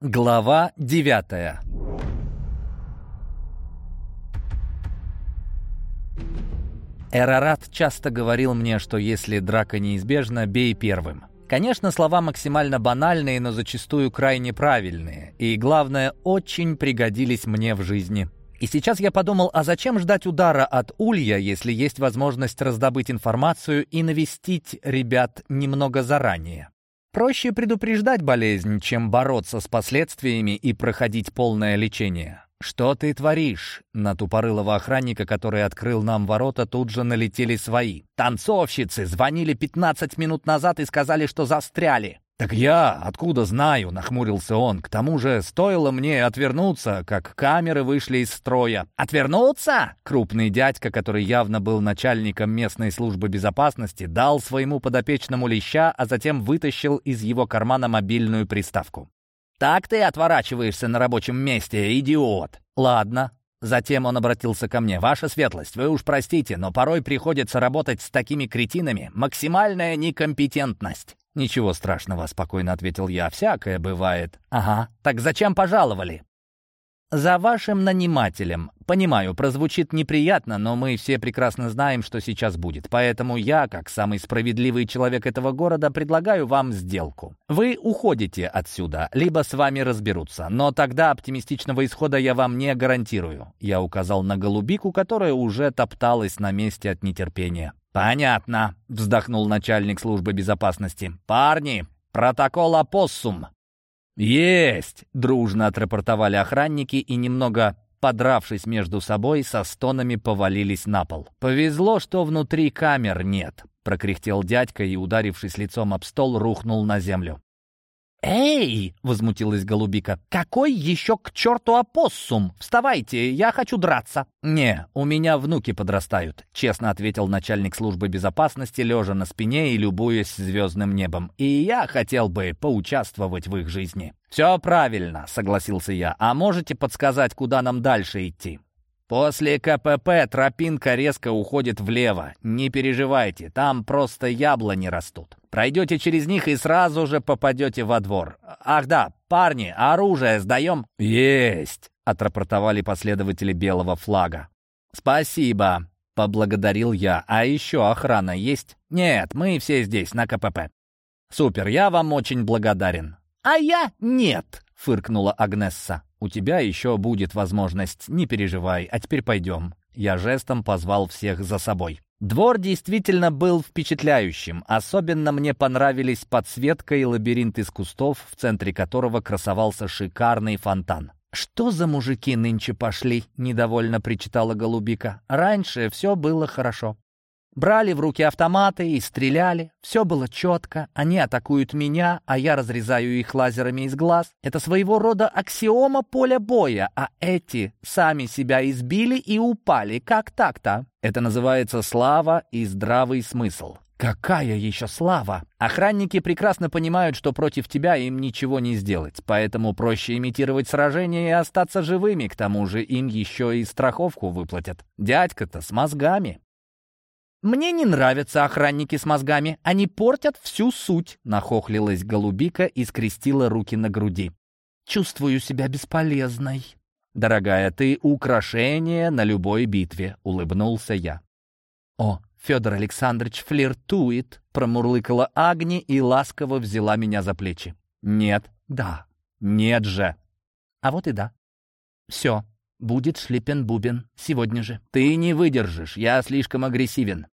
Глава девятая Эрарат часто говорил мне, что если драка неизбежна, бей первым. Конечно, слова максимально банальные, но зачастую крайне правильные. И, главное, очень пригодились мне в жизни. И сейчас я подумал, а зачем ждать удара от Улья, если есть возможность раздобыть информацию и навестить ребят немного заранее? Проще предупреждать болезнь, чем бороться с последствиями и проходить полное лечение. «Что ты творишь?» На тупорылого охранника, который открыл нам ворота, тут же налетели свои. «Танцовщицы! Звонили 15 минут назад и сказали, что застряли!» «Так я откуда знаю?» — нахмурился он. «К тому же стоило мне отвернуться, как камеры вышли из строя». «Отвернуться?» Крупный дядька, который явно был начальником местной службы безопасности, дал своему подопечному леща, а затем вытащил из его кармана мобильную приставку. «Так ты отворачиваешься на рабочем месте, идиот!» «Ладно». Затем он обратился ко мне. «Ваша светлость, вы уж простите, но порой приходится работать с такими кретинами. Максимальная некомпетентность». «Ничего страшного», — спокойно ответил я. «Всякое бывает». «Ага. Так зачем пожаловали?» «За вашим нанимателем. Понимаю, прозвучит неприятно, но мы все прекрасно знаем, что сейчас будет. Поэтому я, как самый справедливый человек этого города, предлагаю вам сделку. Вы уходите отсюда, либо с вами разберутся. Но тогда оптимистичного исхода я вам не гарантирую». Я указал на голубику, которая уже топталась на месте от нетерпения. «Понятно», — вздохнул начальник службы безопасности. «Парни, протокол опоссум». «Есть!» — дружно отрапортовали охранники и, немного подравшись между собой, со стонами повалились на пол. «Повезло, что внутри камер нет», — прокряхтел дядька и, ударившись лицом об стол, рухнул на землю. «Эй!» — возмутилась голубика. «Какой еще к черту опоссум? Вставайте, я хочу драться!» «Не, у меня внуки подрастают», — честно ответил начальник службы безопасности, лежа на спине и любуясь звездным небом. «И я хотел бы поучаствовать в их жизни». «Все правильно», — согласился я. «А можете подсказать, куда нам дальше идти?» После КПП тропинка резко уходит влево. Не переживайте, там просто яблони растут. Пройдете через них и сразу же попадете во двор. Ах да, парни, оружие сдаем? Есть, отрапортовали последователи белого флага. Спасибо, поблагодарил я. А еще охрана есть? Нет, мы все здесь, на КПП. Супер, я вам очень благодарен. А я нет, фыркнула Агнесса. «У тебя еще будет возможность, не переживай, а теперь пойдем». Я жестом позвал всех за собой. Двор действительно был впечатляющим. Особенно мне понравились подсветка и лабиринт из кустов, в центре которого красовался шикарный фонтан. «Что за мужики нынче пошли?» — недовольно причитала Голубика. «Раньше все было хорошо. Брали в руки автоматы и стреляли. Все было четко. Они атакуют меня, а я разрезаю их лазерами из глаз. Это своего рода аксиома поля боя, а эти сами себя избили и упали. Как так-то? Это называется слава и здравый смысл. Какая еще слава? Охранники прекрасно понимают, что против тебя им ничего не сделать, поэтому проще имитировать сражение и остаться живыми, к тому же им еще и страховку выплатят. Дядька-то с мозгами. «Мне не нравятся охранники с мозгами, они портят всю суть», — нахохлилась голубика и скрестила руки на груди. «Чувствую себя бесполезной». «Дорогая, ты украшение на любой битве», — улыбнулся я. «О, Федор Александрович флиртует», — промурлыкала Агни и ласково взяла меня за плечи. «Нет». «Да». «Нет же». «А вот и да». «Все, Будет шлипен-бубен сегодня же. Ты не выдержишь, я слишком агрессивен.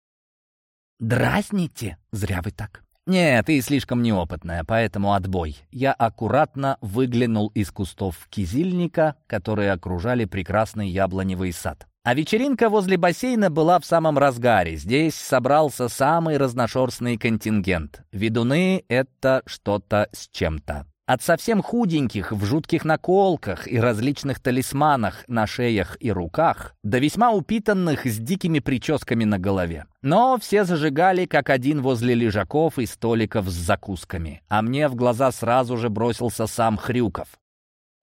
Дразните? Зря вы так. «Нет, ты слишком неопытная, поэтому отбой». Я аккуратно выглянул из кустов кизильника, которые окружали прекрасный яблоневый сад. А вечеринка возле бассейна была в самом разгаре. Здесь собрался самый разношерстный контингент. Ведуны — это что-то с чем-то. От совсем худеньких в жутких наколках и различных талисманах на шеях и руках до весьма упитанных с дикими прическами на голове. Но все зажигали как один возле лежаков и столиков с закусками. А мне в глаза сразу же бросился сам Хрюков.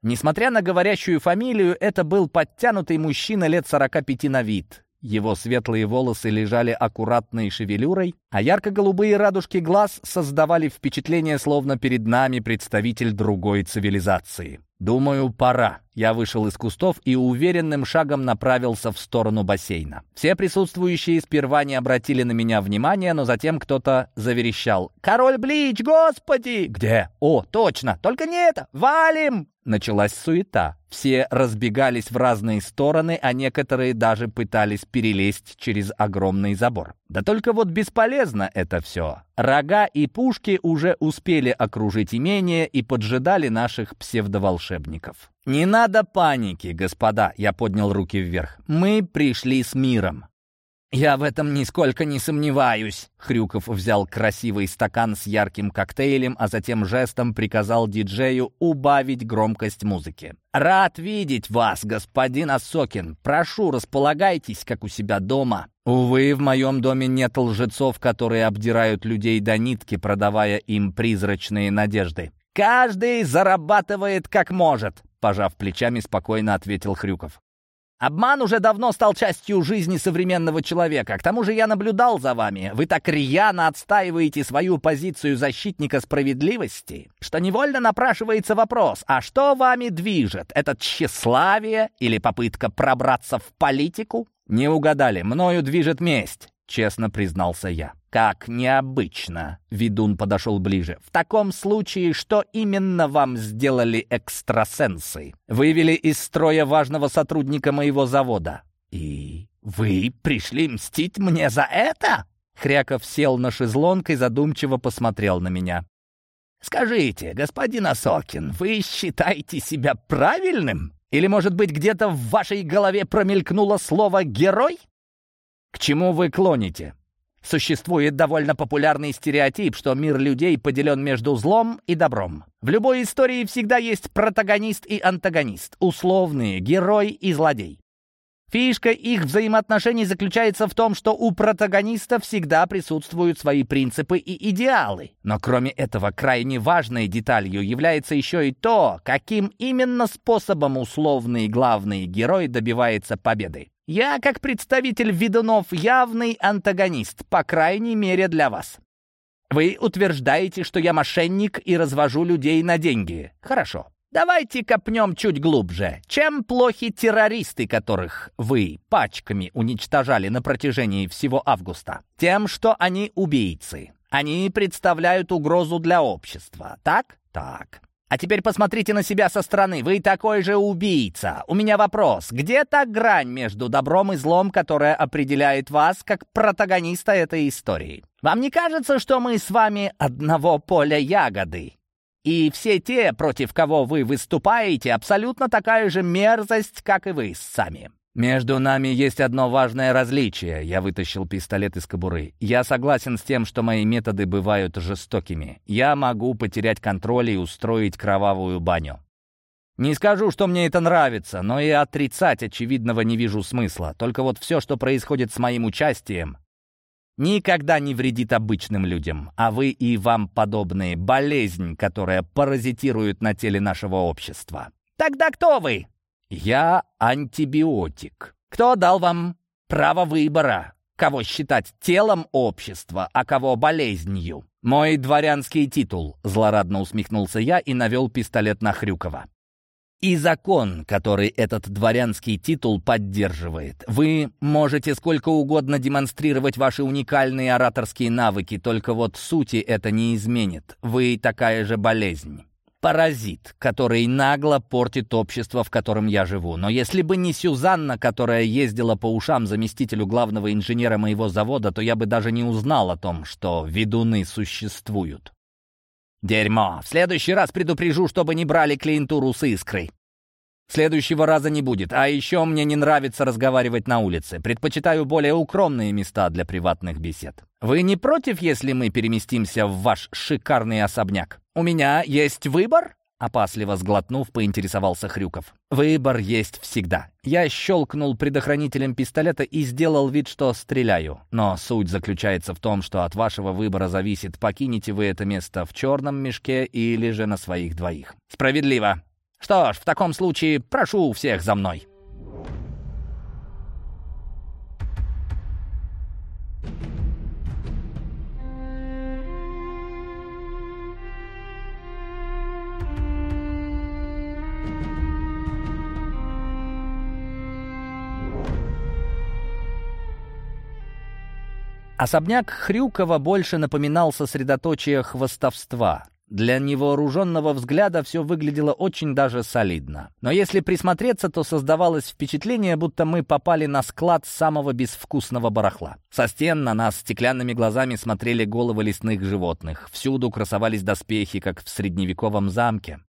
Несмотря на говорящую фамилию, это был подтянутый мужчина лет 45 на вид. Его светлые волосы лежали аккуратной шевелюрой, а ярко-голубые радужки глаз создавали впечатление, словно перед нами представитель другой цивилизации. «Думаю, пора». Я вышел из кустов и уверенным шагом направился в сторону бассейна. Все присутствующие сперва не обратили на меня внимания, но затем кто-то заверещал. «Король Блич, господи!» «Где?» «О, точно! Только не это! Валим!» Началась суета. Все разбегались в разные стороны, а некоторые даже пытались перелезть через огромный забор. Да только вот бесполезно это все. Рога и пушки уже успели окружить имение и поджидали наших псевдоволшебников. «Не надо паники, господа!» — я поднял руки вверх. «Мы пришли с миром. «Я в этом нисколько не сомневаюсь». Хрюков взял красивый стакан с ярким коктейлем, а затем жестом приказал диджею убавить громкость музыки. «Рад видеть вас, господин Осокин. Прошу, располагайтесь, как у себя дома». Увы, в моем доме нет лжецов, которые обдирают людей до нитки, продавая им призрачные надежды. «Каждый зарабатывает как может», — пожав плечами, спокойно ответил Хрюков. Обман уже давно стал частью жизни современного человека. К тому же я наблюдал за вами. Вы так рьяно отстаиваете свою позицию защитника справедливости, что невольно напрашивается вопрос, а что вами движет? Это тщеславие или попытка пробраться в политику? Не угадали, мною движет месть, честно признался я. «Как необычно!» — ведун подошел ближе. «В таком случае, что именно вам сделали экстрасенсы? Вывели из строя важного сотрудника моего завода. И вы пришли мстить мне за это?» Хряков сел на шезлонг и задумчиво посмотрел на меня. «Скажите, господин Осокин, вы считаете себя правильным? Или, может быть, где-то в вашей голове промелькнуло слово «герой»?» «К чему вы клоните?» Существует довольно популярный стереотип, что мир людей поделен между злом и добром. В любой истории всегда есть протагонист и антагонист, условные, герой и злодей. Фишка их взаимоотношений заключается в том, что у протагониста всегда присутствуют свои принципы и идеалы. Но кроме этого, крайне важной деталью является еще и то, каким именно способом условный главный герой добивается победы. Я, как представитель ведунов, явный антагонист, по крайней мере для вас. Вы утверждаете, что я мошенник и развожу людей на деньги. Хорошо. Давайте копнем чуть глубже. Чем плохи террористы, которых вы пачками уничтожали на протяжении всего августа? Тем, что они убийцы. Они представляют угрозу для общества. Так? Так. А теперь посмотрите на себя со стороны. Вы такой же убийца. У меня вопрос. Где та грань между добром и злом, которая определяет вас как протагониста этой истории? Вам не кажется, что мы с вами одного поля ягоды? И все те, против кого вы выступаете, абсолютно такая же мерзость, как и вы сами. «Между нами есть одно важное различие», — я вытащил пистолет из кобуры. «Я согласен с тем, что мои методы бывают жестокими. Я могу потерять контроль и устроить кровавую баню. Не скажу, что мне это нравится, но и отрицать очевидного не вижу смысла. Только вот все, что происходит с моим участием, никогда не вредит обычным людям, а вы и вам подобные — болезнь, которая паразитирует на теле нашего общества. Тогда кто вы? «Я антибиотик. Кто дал вам право выбора, кого считать телом общества, а кого болезнью?» «Мой дворянский титул», — злорадно усмехнулся я и навел пистолет на Хрюкова. «И закон, который этот дворянский титул поддерживает. Вы можете сколько угодно демонстрировать ваши уникальные ораторские навыки, только вот сути это не изменит. Вы такая же болезнь паразит, который нагло портит общество, в котором я живу. Но если бы не Сюзанна, которая ездила по ушам заместителю главного инженера моего завода, то я бы даже не узнал о том, что ведуны существуют. Дерьмо. В следующий раз предупрежу, чтобы не брали клиентуру с искрой. Следующего раза не будет. А еще мне не нравится разговаривать на улице. Предпочитаю более укромные места для приватных бесед. Вы не против, если мы переместимся в ваш шикарный особняк? У меня есть выбор?» Опасливо сглотнув, поинтересовался Хрюков. «Выбор есть всегда. Я щелкнул предохранителем пистолета и сделал вид, что стреляю. Но суть заключается в том, что от вашего выбора зависит, покинете вы это место в черном мешке или же на своих двоих. Справедливо. Что ж, в таком случае прошу всех за мной». Особняк Хрюкова больше напоминал сосредоточие хвостовства. Для невооруженного взгляда все выглядело очень даже солидно. Но если присмотреться, то создавалось впечатление, будто мы попали на склад самого безвкусного барахла. Со стен на нас стеклянными глазами смотрели головы лесных животных. Всюду красовались доспехи, как в средневековом замке.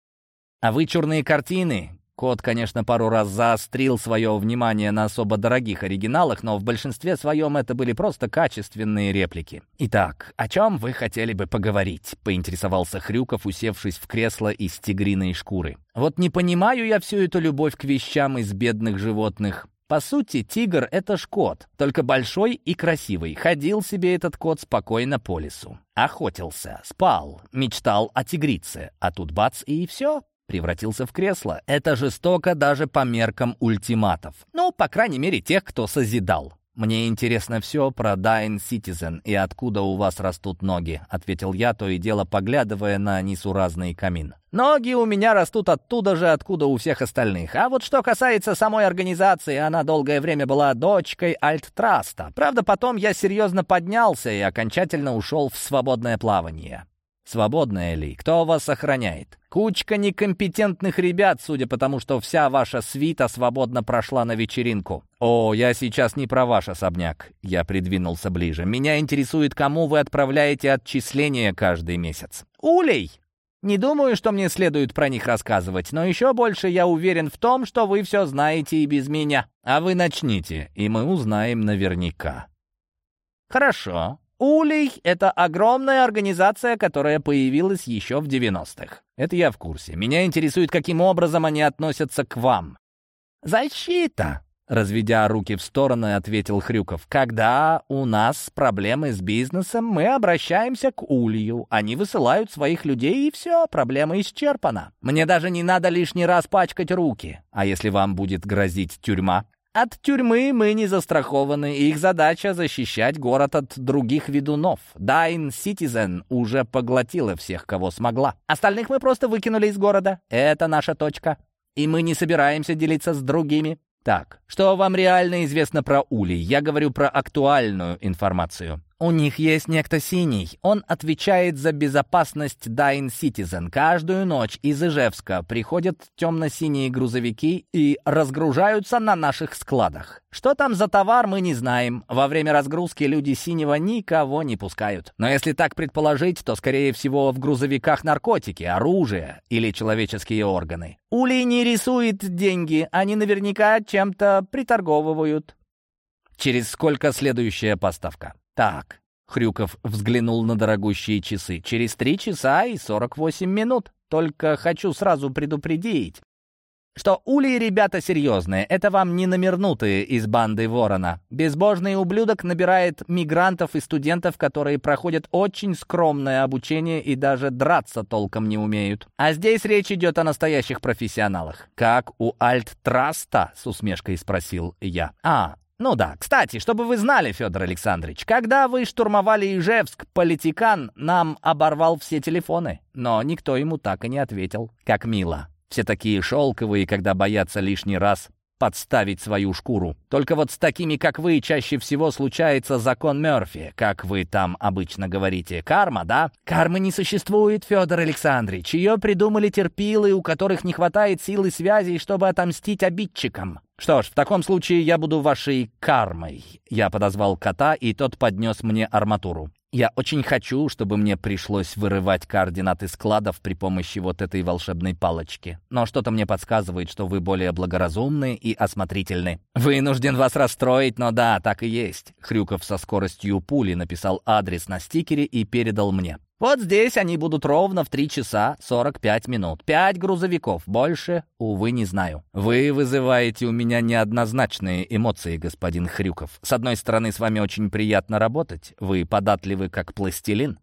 А вычурные картины, Кот, конечно, пару раз заострил свое внимание на особо дорогих оригиналах, но в большинстве своем это были просто качественные реплики. «Итак, о чем вы хотели бы поговорить?» — поинтересовался Хрюков, усевшись в кресло из тигриной шкуры. «Вот не понимаю я всю эту любовь к вещам из бедных животных. По сути, тигр — это ж кот, только большой и красивый. Ходил себе этот кот спокойно по лесу. Охотился, спал, мечтал о тигрице, а тут бац и все превратился в кресло. Это жестоко даже по меркам ультиматов. Ну, по крайней мере, тех, кто созидал. «Мне интересно все про Dying Citizen и откуда у вас растут ноги», — ответил я, то и дело поглядывая на несуразный камин. «Ноги у меня растут оттуда же, откуда у всех остальных. А вот что касается самой организации, она долгое время была дочкой Альттраста. Правда, потом я серьезно поднялся и окончательно ушел в свободное плавание. Свободная ли? Кто вас охраняет? Кучка некомпетентных ребят, судя по тому, что вся ваша свита свободно прошла на вечеринку. О, я сейчас не про ваш особняк. Я придвинулся ближе. Меня интересует, кому вы отправляете отчисления каждый месяц. Улей! Не думаю, что мне следует про них рассказывать, но еще больше я уверен в том, что вы все знаете и без меня. А вы начните, и мы узнаем наверняка. Хорошо. Улей — это огромная организация, которая появилась еще в 90-х. Это я в курсе. Меня интересует, каким образом они относятся к вам. «Защита!» — разведя руки в стороны, ответил Хрюков. «Когда у нас проблемы с бизнесом, мы обращаемся к Улью. Они высылают своих людей, и все, проблема исчерпана. Мне даже не надо лишний раз пачкать руки. А если вам будет грозить тюрьма?» От тюрьмы мы не застрахованы, их задача — защищать город от других ведунов. Дайн Citizen уже поглотила всех, кого смогла. Остальных мы просто выкинули из города. Это наша точка. И мы не собираемся делиться с другими. Так, что вам реально известно про Ули? Я говорю про актуальную информацию. У них есть некто синий. Он отвечает за безопасность Dying Citizen. Каждую ночь из Ижевска приходят темно-синие грузовики и разгружаются на наших складах. Что там за товар, мы не знаем. Во время разгрузки люди синего никого не пускают. Но если так предположить, то, скорее всего, в грузовиках наркотики, оружие или человеческие органы. Улей не рисует деньги, они наверняка чем-то приторговывают. Через сколько следующая поставка? «Так», — Хрюков взглянул на дорогущие часы, «через три часа и сорок восемь минут. Только хочу сразу предупредить, что ули ребята серьезные, это вам не намернутые из банды Ворона. Безбожный ублюдок набирает мигрантов и студентов, которые проходят очень скромное обучение и даже драться толком не умеют. А здесь речь идет о настоящих профессионалах. «Как у Альт-Траста?» — с усмешкой спросил я. «А, ну да, кстати, чтобы вы знали, Федор Александрович, когда вы штурмовали Ижевск, политикан нам оборвал все телефоны, но никто ему так и не ответил. Как мило. Все такие шелковые, когда боятся лишний раз подставить свою шкуру. Только вот с такими, как вы, чаще всего случается закон Мёрфи, как вы там обычно говорите. Карма, да? Кармы не существует, Федор Александрович. Ее придумали терпилы, у которых не хватает силы связей, чтобы отомстить обидчикам. «Что ж, в таком случае я буду вашей кармой». Я подозвал кота, и тот поднес мне арматуру. Я очень хочу, чтобы мне пришлось вырывать координаты складов при помощи вот этой волшебной палочки. Но что-то мне подсказывает, что вы более благоразумны и осмотрительны. Вынужден вас расстроить, но да, так и есть. Хрюков со скоростью пули написал адрес на стикере и передал мне. Вот здесь они будут ровно в 3 часа 45 минут. Пять грузовиков. Больше, увы, не знаю. Вы вызываете у меня неоднозначные эмоции, господин Хрюков. С одной стороны, с вами очень приятно работать. Вы податливы, как пластилин.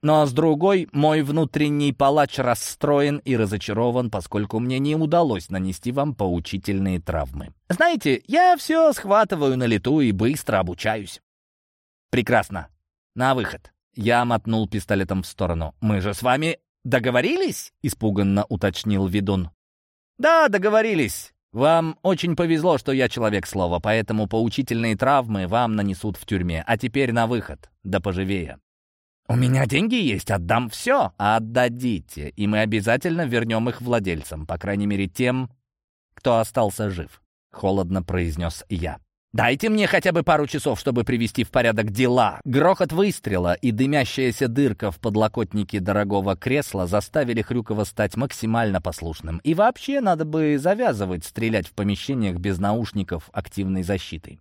Но с другой, мой внутренний палач расстроен и разочарован, поскольку мне не удалось нанести вам поучительные травмы. Знаете, я все схватываю на лету и быстро обучаюсь. Прекрасно. На выход. Я мотнул пистолетом в сторону. «Мы же с вами договорились?» — испуганно уточнил ведун. «Да, договорились. Вам очень повезло, что я человек слова, поэтому поучительные травмы вам нанесут в тюрьме. А теперь на выход, да поживее. «У меня деньги есть, отдам все». «Отдадите, и мы обязательно вернем их владельцам, по крайней мере тем, кто остался жив», — холодно произнес я. «Дайте мне хотя бы пару часов, чтобы привести в порядок дела». Грохот выстрела и дымящаяся дырка в подлокотнике дорогого кресла заставили Хрюкова стать максимально послушным. И вообще надо бы завязывать стрелять в помещениях без наушников активной защиты.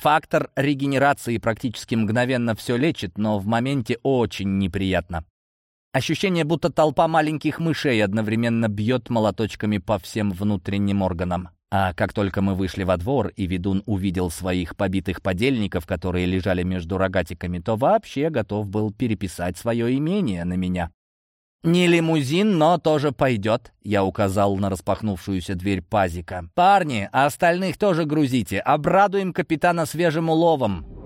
Фактор регенерации практически мгновенно все лечит, но в моменте очень неприятно. Ощущение, будто толпа маленьких мышей одновременно бьет молоточками по всем внутренним органам. А как только мы вышли во двор, и ведун увидел своих побитых подельников, которые лежали между рогатиками, то вообще готов был переписать свое имение на меня. «Не лимузин, но тоже пойдет», — я указал на распахнувшуюся дверь пазика. «Парни, а остальных тоже грузите, обрадуем капитана свежим уловом».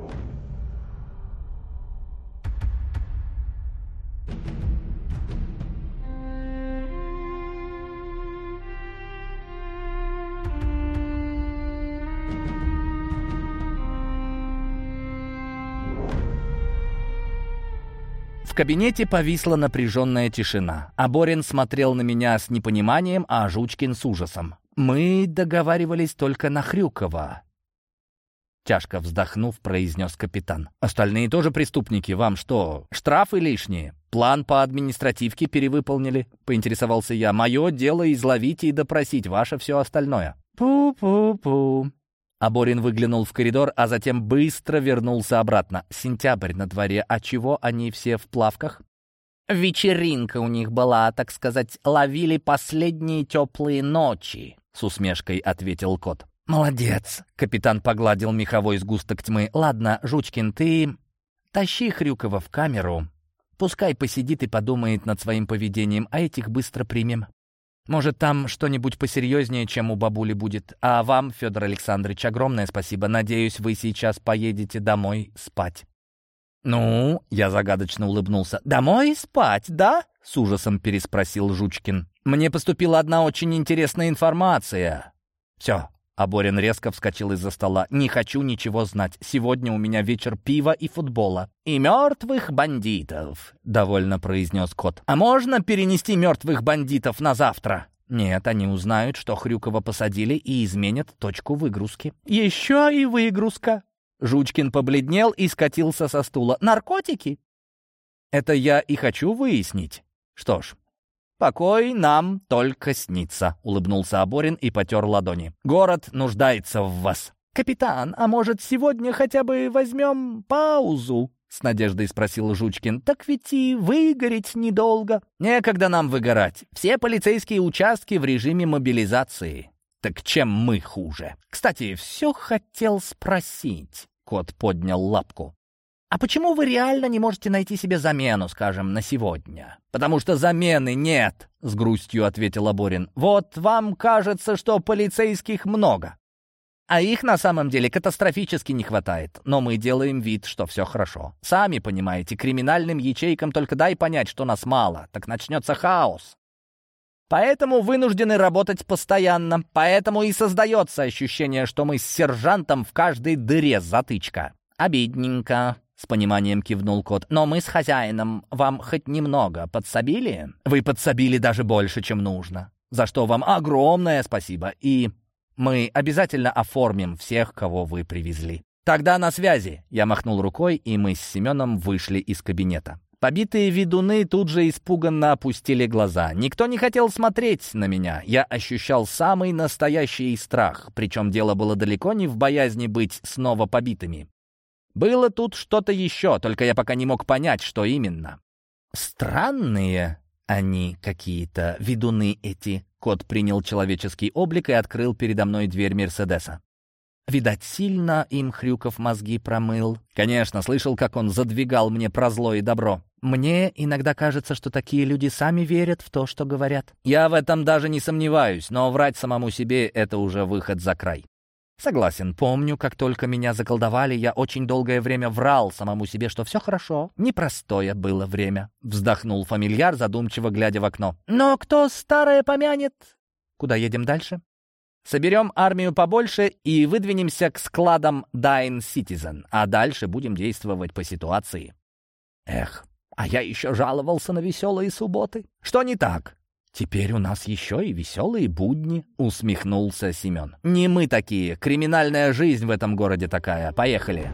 В кабинете повисла напряженная тишина. Аборин смотрел на меня с непониманием, а Жучкин с ужасом. «Мы договаривались только на Хрюкова», Тяжко вздохнув, произнес капитан. «Остальные тоже преступники. Вам что, штрафы лишние? План по административке перевыполнили?» Поинтересовался я. «Мое дело изловить и допросить, ваше все остальное». «Пу-пу-пу», Аборин выглянул в коридор, а затем быстро вернулся обратно. Сентябрь на дворе, а чего они все в плавках? «Вечеринка у них была, так сказать, ловили последние теплые ночи», — с усмешкой ответил кот. «Молодец!» — капитан погладил меховой сгусток тьмы. «Ладно, Жучкин, ты тащи Хрюкова в камеру. Пускай посидит и подумает над своим поведением, а этих быстро примем». Может, там что-нибудь посерьезнее, чем у бабули будет. А вам, Федор Александрович, огромное спасибо. Надеюсь, вы сейчас поедете домой спать». «Ну?» — я загадочно улыбнулся. «Домой спать, да?» — с ужасом переспросил Жучкин. «Мне поступила одна очень интересная информация». «Все, а Борин резко вскочил из-за стола. «Не хочу ничего знать. Сегодня у меня вечер пива и футбола. И мертвых бандитов», — довольно произнес кот. «А можно перенести мертвых бандитов на завтра?» «Нет, они узнают, что Хрюкова посадили и изменят точку выгрузки». «Еще и выгрузка!» Жучкин побледнел и скатился со стула. «Наркотики?» «Это я и хочу выяснить. Что ж, «Покой нам только снится», — улыбнулся Аборин и потер ладони. «Город нуждается в вас». «Капитан, а может, сегодня хотя бы возьмем паузу?» — с надеждой спросил Жучкин. «Так ведь и выгореть недолго». «Некогда нам выгорать. Все полицейские участки в режиме мобилизации». «Так чем мы хуже?» «Кстати, все хотел спросить». Кот поднял лапку. А почему вы реально не можете найти себе замену, скажем, на сегодня? Потому что замены нет, с грустью ответил Аборин. Вот вам кажется, что полицейских много. А их на самом деле катастрофически не хватает. Но мы делаем вид, что все хорошо. Сами понимаете, криминальным ячейкам только дай понять, что нас мало, так начнется хаос. Поэтому вынуждены работать постоянно. Поэтому и создается ощущение, что мы с сержантом в каждой дыре затычка. Обидненько. — с пониманием кивнул кот. «Но мы с хозяином вам хоть немного подсобили?» «Вы подсобили даже больше, чем нужно, за что вам огромное спасибо, и мы обязательно оформим всех, кого вы привезли». «Тогда на связи!» — я махнул рукой, и мы с Семеном вышли из кабинета. Побитые ведуны тут же испуганно опустили глаза. Никто не хотел смотреть на меня. Я ощущал самый настоящий страх, причем дело было далеко не в боязни быть снова побитыми. Было тут что-то еще, только я пока не мог понять, что именно. Странные они какие-то, ведуны эти. Кот принял человеческий облик и открыл передо мной дверь Мерседеса. Видать, сильно им Хрюков мозги промыл. Конечно, слышал, как он задвигал мне про зло и добро. Мне иногда кажется, что такие люди сами верят в то, что говорят. Я в этом даже не сомневаюсь, но врать самому себе — это уже выход за край. Согласен, помню, как только меня заколдовали, я очень долгое время врал самому себе, что все хорошо. Непростое было время. Вздохнул фамильяр, задумчиво глядя в окно. Но кто старое помянет? Куда едем дальше? Соберем армию побольше и выдвинемся к складам Dying Citizen, а дальше будем действовать по ситуации. Эх, а я еще жаловался на веселые субботы. Что не так? «Теперь у нас еще и веселые будни», — усмехнулся Семен. «Не мы такие. Криминальная жизнь в этом городе такая. Поехали».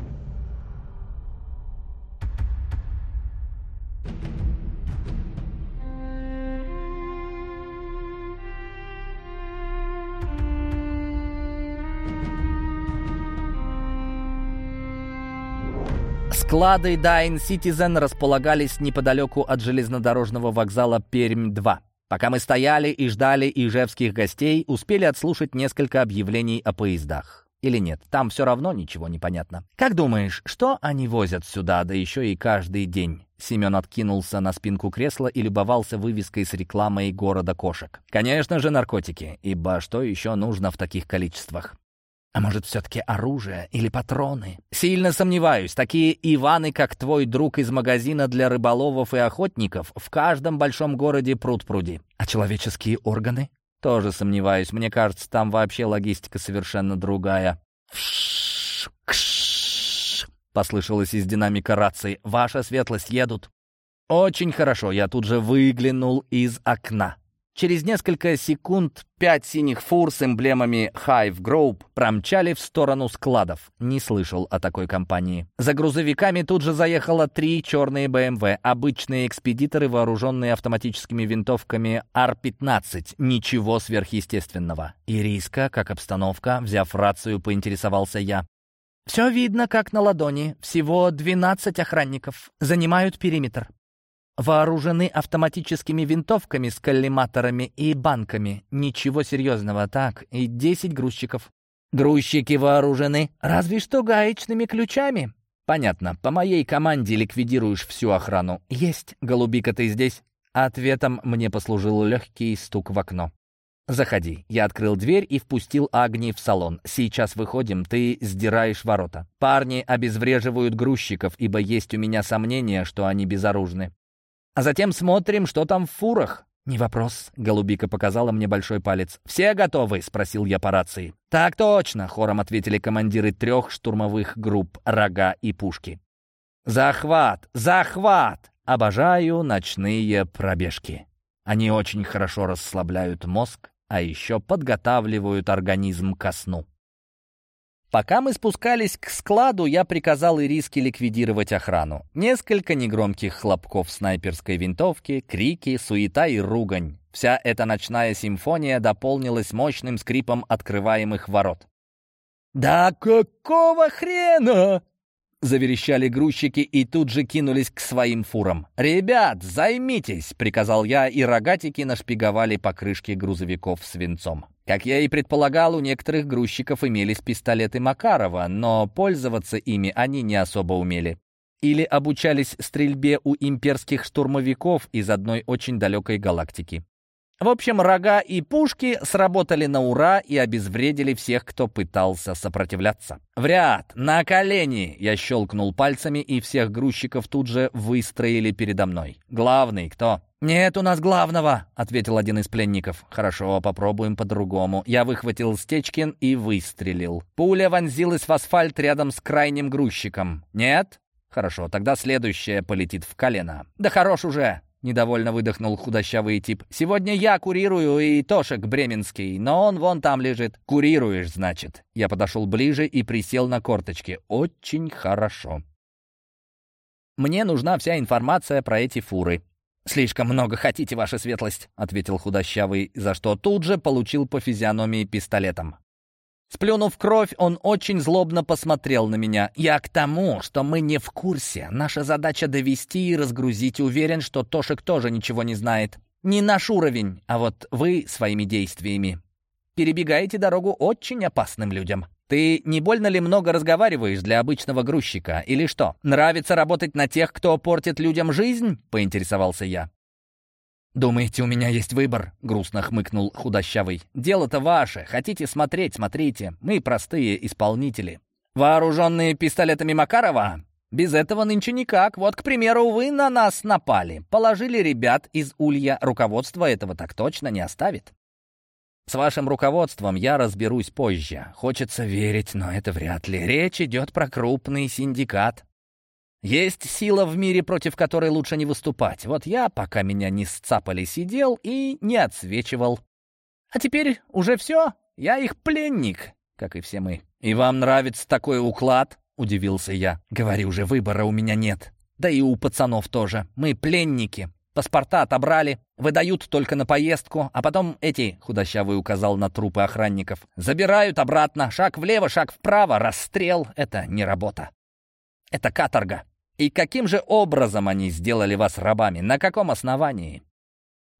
Склады Dying Citizen располагались неподалеку от железнодорожного вокзала Пермь-2. Пока мы стояли и ждали ижевских гостей, успели отслушать несколько объявлений о поездах. Или нет, там все равно ничего не понятно. «Как думаешь, что они возят сюда, да еще и каждый день?» Семен откинулся на спинку кресла и любовался вывеской с рекламой города кошек. «Конечно же наркотики, ибо что еще нужно в таких количествах?» А может, все-таки оружие или патроны? Сильно сомневаюсь. Такие Иваны, как твой друг из магазина для рыболовов и охотников, в каждом большом городе пруд-пруди. А человеческие органы? Тоже сомневаюсь. Мне кажется, там вообще логистика совершенно другая. Послышалось из динамика рации. «Ваша светлость едут». «Очень хорошо». Я тут же выглянул из окна. Через несколько секунд пять синих фур с эмблемами Hive Group промчали в сторону складов. Не слышал о такой компании. За грузовиками тут же заехало три черные БМВ, обычные экспедиторы, вооруженные автоматическими винтовками Р-15. Ничего сверхъестественного. Риска, как обстановка, взяв рацию, поинтересовался я. «Все видно, как на ладони. Всего 12 охранников. Занимают периметр вооружены автоматическими винтовками с коллиматорами и банками. Ничего серьезного, так, и 10 грузчиков. Грузчики вооружены разве что гаечными ключами. Понятно, по моей команде ликвидируешь всю охрану. Есть, голубика, ты здесь? Ответом мне послужил легкий стук в окно. «Заходи». Я открыл дверь и впустил Агни в салон. «Сейчас выходим, ты сдираешь ворота. Парни обезвреживают грузчиков, ибо есть у меня сомнения, что они безоружны. А затем смотрим, что там в фурах». «Не вопрос», — Голубика показала мне большой палец. «Все готовы?» — спросил я по рации. «Так точно», — хором ответили командиры трех штурмовых групп «Рога» и «Пушки». «Захват! Захват!» Обожаю ночные пробежки. Они очень хорошо расслабляют мозг, а еще подготавливают организм ко сну. Пока мы спускались к складу, я приказал Ириске ликвидировать охрану. Несколько негромких хлопков снайперской винтовки, крики, суета и ругань. Вся эта ночная симфония дополнилась мощным скрипом открываемых ворот. «Да какого хрена?» Заверещали грузчики и тут же кинулись к своим фурам. «Ребят, займитесь!» — приказал я, и рогатики нашпиговали покрышки грузовиков свинцом. Как я и предполагал, у некоторых грузчиков имелись пистолеты Макарова, но пользоваться ими они не особо умели. Или обучались стрельбе у имперских штурмовиков из одной очень далекой галактики. В общем, рога и пушки сработали на ура и обезвредили всех, кто пытался сопротивляться. «В ряд! На колени!» Я щелкнул пальцами, и всех грузчиков тут же выстроили передо мной. «Главный кто?» «Нет у нас главного», — ответил один из пленников. «Хорошо, попробуем по-другому». Я выхватил стечкин и выстрелил. Пуля вонзилась в асфальт рядом с крайним грузчиком. «Нет?» «Хорошо, тогда следующая полетит в колено». «Да хорош уже!» Недовольно выдохнул худощавый тип. «Сегодня я курирую и Тошек Бременский, но он вон там лежит». «Курируешь, значит?» Я подошел ближе и присел на корточки. «Очень хорошо». «Мне нужна вся информация про эти фуры». «Слишком много хотите, ваша светлость», — ответил худощавый, за что тут же получил по физиономии пистолетом. Сплюнув кровь, он очень злобно посмотрел на меня. «Я к тому, что мы не в курсе. Наша задача довести и разгрузить. Уверен, что Тошек тоже ничего не знает. Не наш уровень, а вот вы своими действиями перебегаете дорогу очень опасным людям. Ты не больно ли много разговариваешь для обычного грузчика, или что? Нравится работать на тех, кто портит людям жизнь?» — поинтересовался я. «Думаете, у меня есть выбор?» — грустно хмыкнул худощавый. «Дело-то ваше. Хотите смотреть — смотрите. Мы простые исполнители. Вооруженные пистолетами Макарова? Без этого нынче никак. Вот, к примеру, вы на нас напали. Положили ребят из улья. Руководство этого так точно не оставит. С вашим руководством я разберусь позже. Хочется верить, но это вряд ли. Речь идет про крупный синдикат. Есть сила в мире, против которой лучше не выступать. Вот я, пока меня не сцапали, сидел и не отсвечивал. А теперь уже все. Я их пленник, как и все мы. И вам нравится такой уклад? Удивился я. Говорю же, выбора у меня нет. Да и у пацанов тоже. Мы пленники. Паспорта отобрали, выдают только на поездку, а потом эти, худощавый указал на трупы охранников, забирают обратно, шаг влево, шаг вправо, расстрел — это не работа. Это каторга. И каким же образом они сделали вас рабами? На каком основании?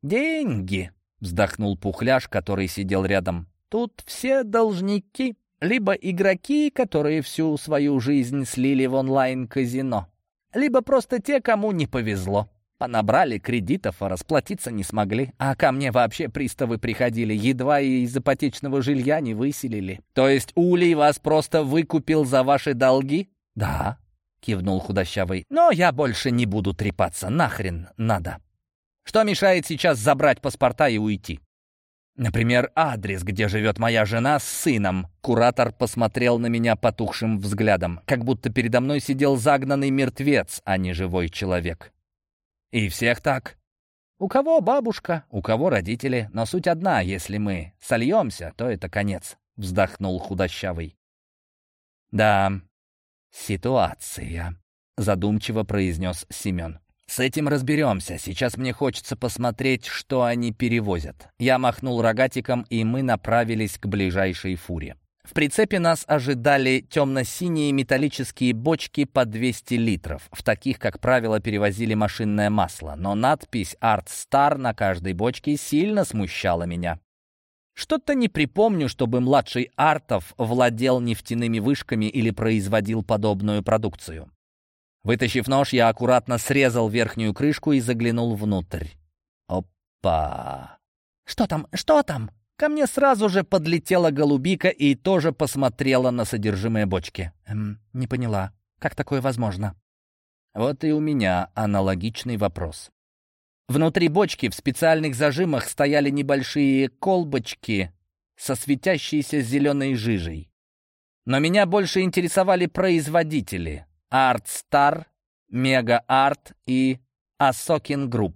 Деньги, вздохнул Пухляш, который сидел рядом. Тут все должники, либо игроки, которые всю свою жизнь слили в онлайн-казино, либо просто те, кому не повезло. Понабрали кредитов, а расплатиться не смогли. А ко мне вообще приставы приходили, едва и из ипотечного жилья не выселили. То есть Улей вас просто выкупил за ваши долги? Да, кивнул худощавый. Но я больше не буду трепаться, нахрен надо. Что мешает сейчас забрать паспорта и уйти? Например, адрес, где живет моя жена с сыном. Куратор посмотрел на меня потухшим взглядом, как будто передо мной сидел загнанный мертвец, а не живой человек. И всех так. У кого бабушка, у кого родители, но суть одна, если мы сольемся, то это конец», — вздохнул худощавый. «Да, ситуация», — задумчиво произнес Семен. «С этим разберемся. Сейчас мне хочется посмотреть, что они перевозят». Я махнул рогатиком, и мы направились к ближайшей фуре. В прицепе нас ожидали темно-синие металлические бочки по 200 литров. В таких, как правило, перевозили машинное масло, но надпись «Art Star» на каждой бочке сильно смущала меня. Что-то не припомню, чтобы младший Артов владел нефтяными вышками или производил подобную продукцию. Вытащив нож, я аккуратно срезал верхнюю крышку и заглянул внутрь. Опа! «Что там? Что там?» Ко мне сразу же подлетела голубика и тоже посмотрела на содержимое бочки. Эм, не поняла, как такое возможно? Вот и у меня аналогичный вопрос. Внутри бочки в специальных зажимах стояли небольшие колбочки со светящейся зеленой жижей. Но меня больше интересовали производители — Art Star, Mega Art и Асокин Group.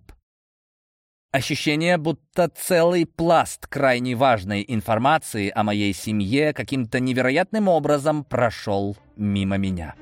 Ощущение, будто целый пласт крайне важной информации о моей семье каким-то невероятным образом прошел мимо меня.